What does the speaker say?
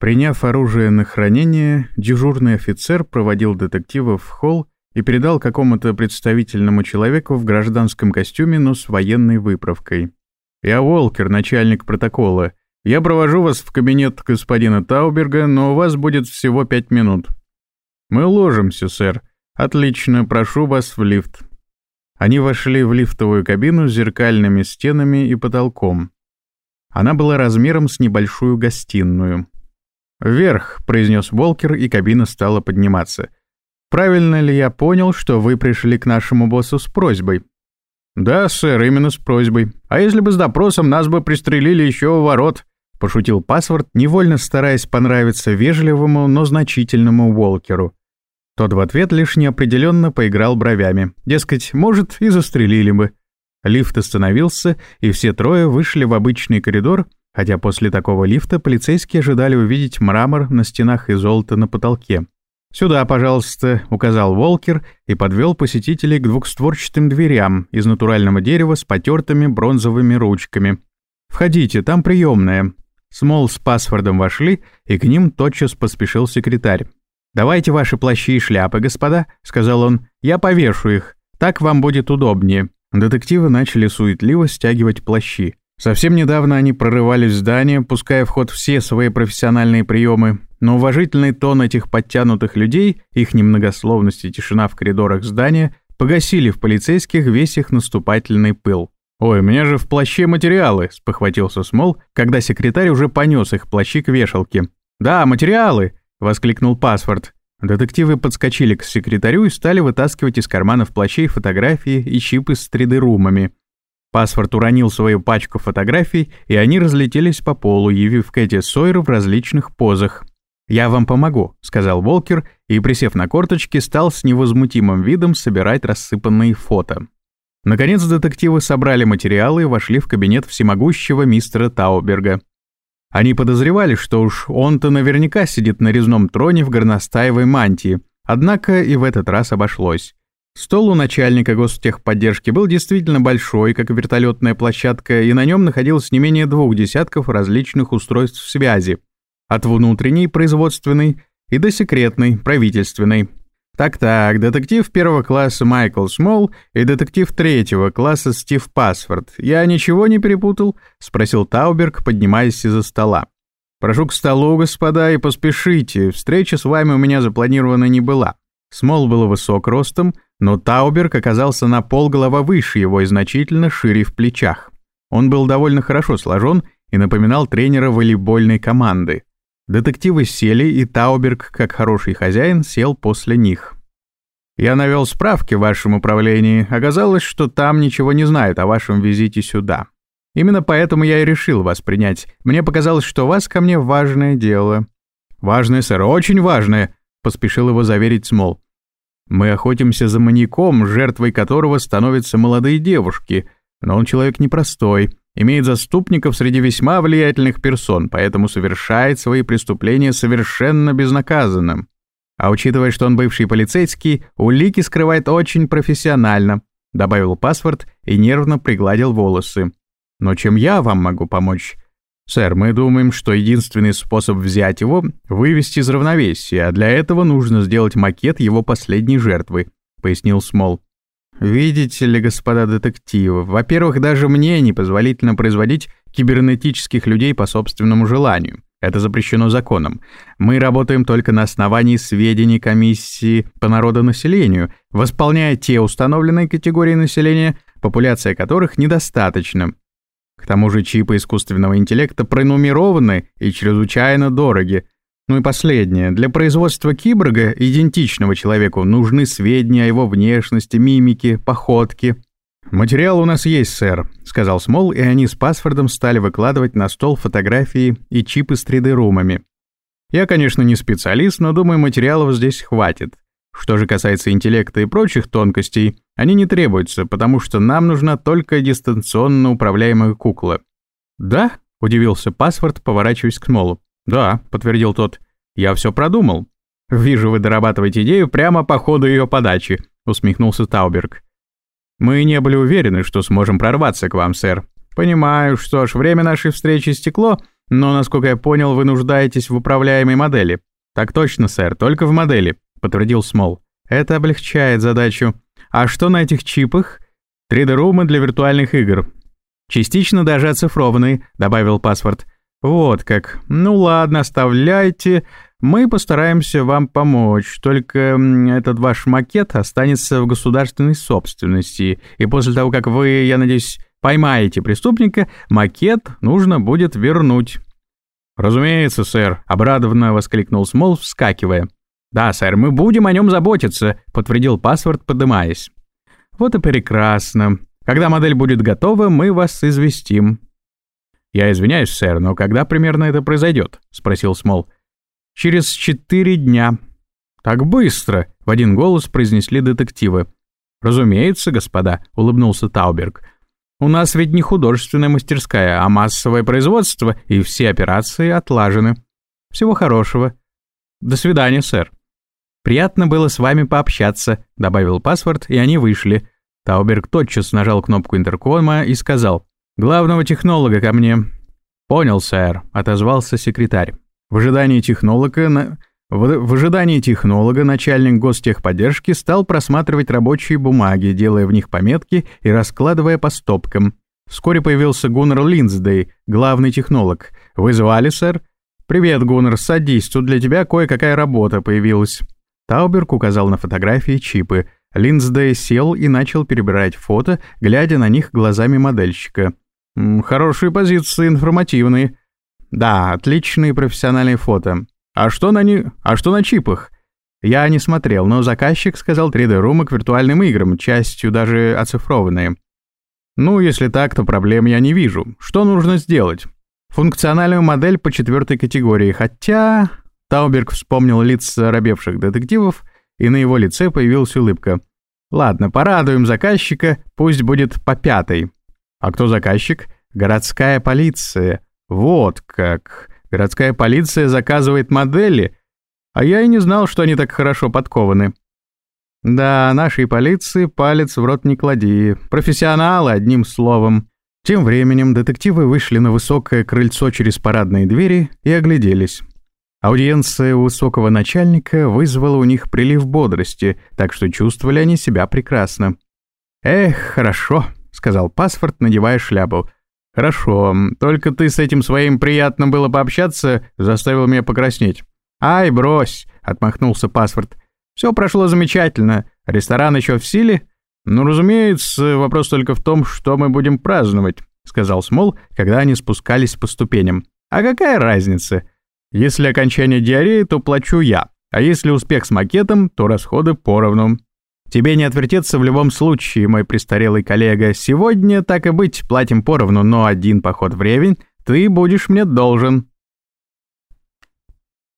Приняв оружие на хранение, дежурный офицер проводил детектива в холл и передал какому-то представительному человеку в гражданском костюме, но с военной выправкой. «Я Волкер, начальник протокола. Я провожу вас в кабинет господина Тауберга, но у вас будет всего пять минут». «Мы ложимся, сэр. Отлично, прошу вас в лифт». Они вошли в лифтовую кабину с зеркальными стенами и потолком. Она была размером с небольшую гостиную. «Вверх», — произнес Волкер, и кабина стала подниматься. «Правильно ли я понял, что вы пришли к нашему боссу с просьбой?» «Да, сэр, именно с просьбой. А если бы с допросом, нас бы пристрелили еще у ворот», — пошутил паспорт, невольно стараясь понравиться вежливому, но значительному Волкеру. Тот в ответ лишь неопределенно поиграл бровями. Дескать, может, и застрелили бы. Лифт остановился, и все трое вышли в обычный коридор, хотя после такого лифта полицейские ожидали увидеть мрамор на стенах и золото на потолке. «Сюда, пожалуйста», — указал Волкер и подвел посетителей к двухстворчатым дверям из натурального дерева с потертыми бронзовыми ручками. «Входите, там приемная». Смол с паспортом вошли, и к ним тотчас поспешил секретарь. «Давайте ваши плащи и шляпы, господа», — сказал он. «Я повешу их. Так вам будет удобнее». Детективы начали суетливо стягивать плащи. Совсем недавно они прорывались в здание, пуская в ход все свои профессиональные приемы, но уважительный тон этих подтянутых людей, их немногословность и тишина в коридорах здания погасили в полицейских весь их наступательный пыл. «Ой, у меня же в плаще материалы», — спохватился Смол, когда секретарь уже понес их плащи к вешалке. «Да, материалы!» — воскликнул паспорт. Детективы подскочили к секретарю и стали вытаскивать из карманов плащей фотографии и чипы с 3D-румами. Паспорт уронил свою пачку фотографий, и они разлетелись по полу, явив Кэти Сойер в различных позах. «Я вам помогу», — сказал Волкер, и, присев на корточки, стал с невозмутимым видом собирать рассыпанные фото. Наконец детективы собрали материалы и вошли в кабинет всемогущего мистера Тауберга. Они подозревали, что уж он-то наверняка сидит на резном троне в горностаевой мантии, однако и в этот раз обошлось. Стол у начальника гостехподдержки был действительно большой, как вертолетная площадка, и на нем находилось не менее двух десятков различных устройств связи, от внутренней, производственной, и до секретной, правительственной. Так-так, детектив первого класса Майкл Смол и детектив третьего класса Стив Пасфорд. Я ничего не перепутал? Спросил Тауберг, поднимаясь из-за стола. Прошу к столу, господа, и поспешите. Встреча с вами у меня запланирована не была. Смол был высок ростом, но Тауберг оказался на полголова выше его и значительно шире в плечах. Он был довольно хорошо сложен и напоминал тренера волейбольной команды. Детективы сели, и Тауберг, как хороший хозяин, сел после них. «Я навел справки в вашем управлении. Оказалось, что там ничего не знают о вашем визите сюда. Именно поэтому я и решил вас принять. Мне показалось, что у вас ко мне важное дело». «Важное, сэр, очень важное», — поспешил его заверить Смол. «Мы охотимся за маньяком, жертвой которого становятся молодые девушки, но он человек непростой имеет заступников среди весьма влиятельных персон, поэтому совершает свои преступления совершенно безнаказанным. А учитывая, что он бывший полицейский, улики скрывает очень профессионально, добавил паспорт и нервно пригладил волосы. Но чем я вам могу помочь? Сэр, мы думаем, что единственный способ взять его — вывести из равновесия, а для этого нужно сделать макет его последней жертвы, пояснил Смол. Видите ли, господа детективы, во-первых, даже мне непозволительно производить кибернетических людей по собственному желанию. Это запрещено законом. Мы работаем только на основании сведений комиссии по народонаселению, восполняя те установленные категории населения, популяция которых недостаточна. К тому же чипы искусственного интеллекта пронумерованы и чрезвычайно дороги, ну и последнее. Для производства киборга, идентичного человеку, нужны сведения о его внешности, мимике, походке. «Материал у нас есть, сэр», — сказал Смол, и они с паспортом стали выкладывать на стол фотографии и чипы с 3D-румами. «Я, конечно, не специалист, но думаю, материалов здесь хватит. Что же касается интеллекта и прочих тонкостей, они не требуются, потому что нам нужна только дистанционно управляемая кукла». «Да?» — удивился паспорт, поворачиваясь к Смолу. «Да», — подтвердил тот, — «я все продумал». «Вижу, вы дорабатываете идею прямо по ходу ее подачи», — усмехнулся Тауберг. «Мы не были уверены, что сможем прорваться к вам, сэр. Понимаю, что ж, время нашей встречи стекло, Но, насколько я понял, вы нуждаетесь в управляемой модели. Так точно, сэр, только в модели, подтвердил Смол. Это облегчает задачу. А что на этих чипах? 3D-румы для виртуальных игр. Частично даже оцифрованные, добавил паспорт. Вот как. Ну ладно, оставляйте. Мы постараемся вам помочь. Только этот ваш макет останется в государственной собственности. И после того, как вы, я надеюсь, поймаете преступника, макет нужно будет вернуть. «Разумеется, сэр», — обрадованно воскликнул Смол, вскакивая. «Да, сэр, мы будем о нем заботиться», — подтвердил паспорт, подымаясь. «Вот и прекрасно. Когда модель будет готова, мы вас известим». «Я извиняюсь, сэр, но когда примерно это произойдет?» — спросил Смол. «Через четыре дня». «Так быстро!» — в один голос произнесли детективы. «Разумеется, господа», — улыбнулся Тауберг. «У нас ведь не художественная мастерская, а массовое производство, и все операции отлажены. Всего хорошего. До свидания, сэр». «Приятно было с вами пообщаться», — добавил паспорт, и они вышли. Тауберг тотчас нажал кнопку интеркома и сказал «Главного технолога ко мне». «Понял, сэр», — отозвался секретарь. В ожидании технолога... На... В, в ожидании технолога начальник гостехподдержки стал просматривать рабочие бумаги, делая в них пометки и раскладывая по стопкам. Вскоре появился Гуннер Линдсдей, главный технолог. «Вы звали, сэр?» «Привет, Гуннер, садись, тут для тебя кое-какая работа появилась». Тауберг указал на фотографии чипы. Линдсдей сел и начал перебирать фото, глядя на них глазами модельщика. «Хорошие позиции, информативные». «Да, отличные профессиональные фото. А что на, ни... а что на чипах?» Я не смотрел, но заказчик сказал 3D-румы к виртуальным играм, частью даже оцифрованные. Ну, если так, то проблем я не вижу. Что нужно сделать? Функциональную модель по четвертой категории, хотя... Тауберг вспомнил лица робевших детективов, и на его лице появилась улыбка. «Ладно, порадуем заказчика, пусть будет по пятой». «А кто заказчик?» «Городская полиция». «Вот как. Городская полиция заказывает модели. А я и не знал, что они так хорошо подкованы». «Да, нашей полиции палец в рот не клади. Профессионалы, одним словом». Тем временем детективы вышли на высокое крыльцо через парадные двери и огляделись. Аудиенция высокого начальника вызвала у них прилив бодрости, так что чувствовали они себя прекрасно. «Эх, хорошо», — сказал паспорт, надевая шляпу. «Хорошо, только ты с этим своим приятным было пообщаться заставил меня покраснеть». «Ай, брось», — отмахнулся паспорт. «Все прошло замечательно. Ресторан еще в силе?» «Ну, разумеется, вопрос только в том, что мы будем праздновать», — сказал Смол, когда они спускались по ступеням. «А какая разница?» Если окончание диареи, то плачу я, а если успех с макетом, то расходы поровну. Тебе не отвертеться в любом случае, мой престарелый коллега. Сегодня, так и быть, платим поровну, но один поход в ревень ты будешь мне должен.